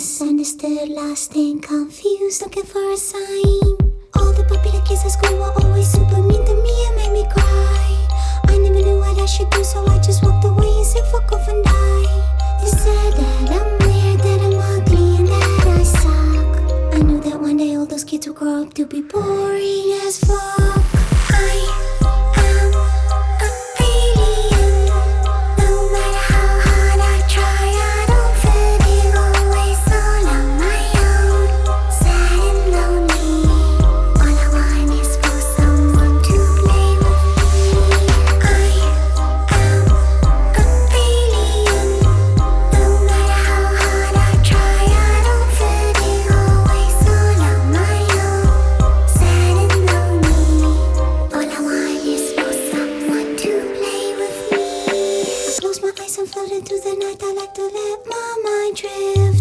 Bewildered, lost, and confused, looking for a sign. All the popular kids at school were always super mean to me and made me cry. I never knew what I should do, so I just walked away and said, fuck off and die. They said that I'm weird, that I'm ugly, and that I suck. I knew that one day all those kids would grow up to be boring as fuck.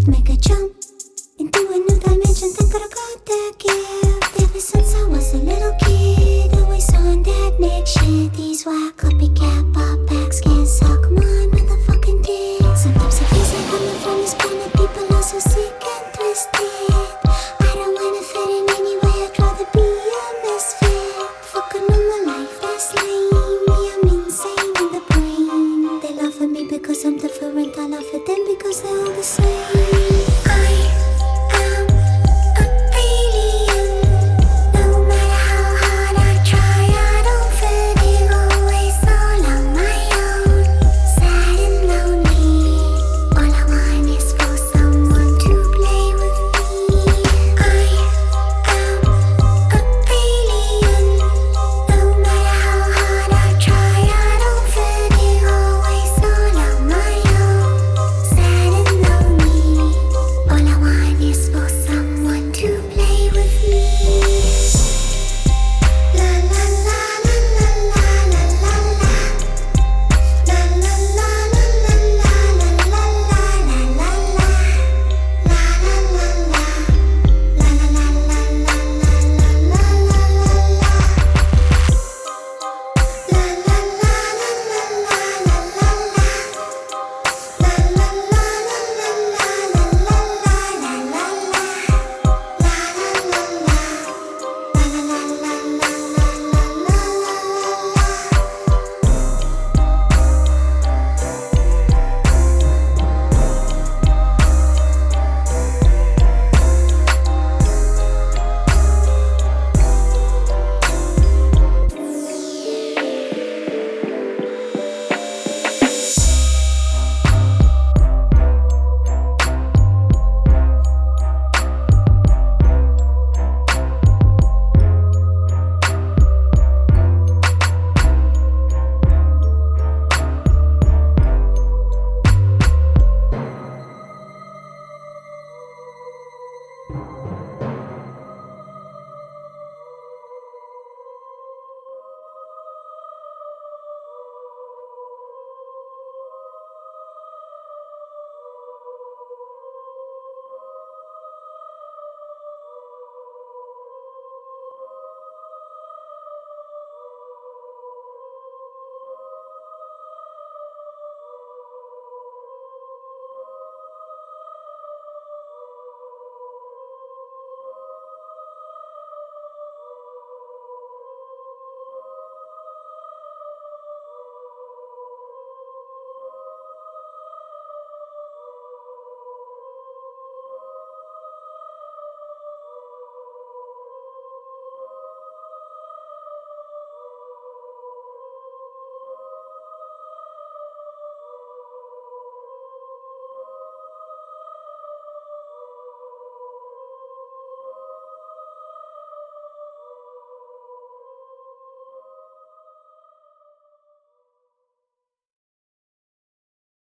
Make a jump